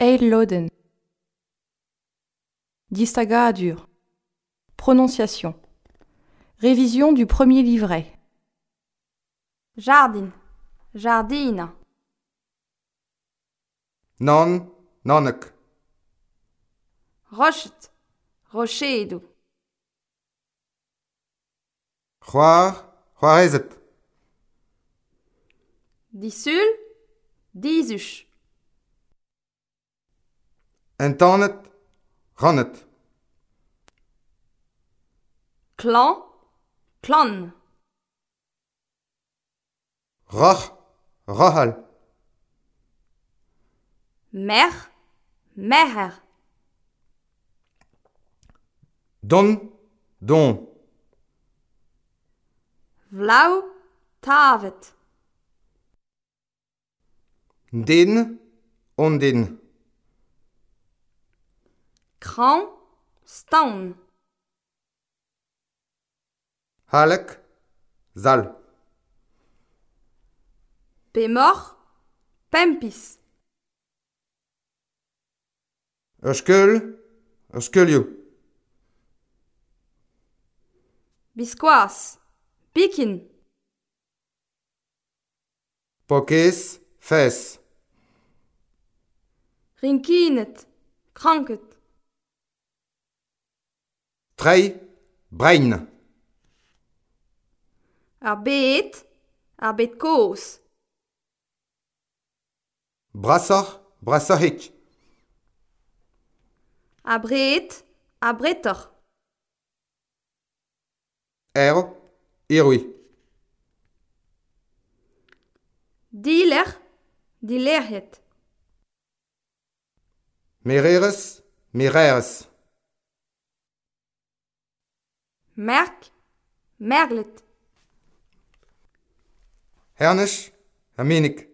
Eil loden. Distagadur. Prononciation. Révision du premier livret. Jardin. Jardina. Non, nonnek. Rochet. Rochedo. C'hoar, c'hoarezet. Disul. Dizuch. Entanet, rannet. Clan, clan. Rach, rahal. Mer, meher. Don, don. Vlau, tavet. Den, ondin. Kran, staun. Halek, zal. Pemor, pempis. Ur skeul, ur skeulioù. Biskoaz, bikin. Pokez, fez. Rinkinet, kranket. trei, brein. Ar bet, ar bet koz. Brasoc'h, brasoc'hik. Ar bret, ar bretor. Ero, irui. Diler, dilerhet. Mereres, mereres. merk, merlet. Hernish Herminik.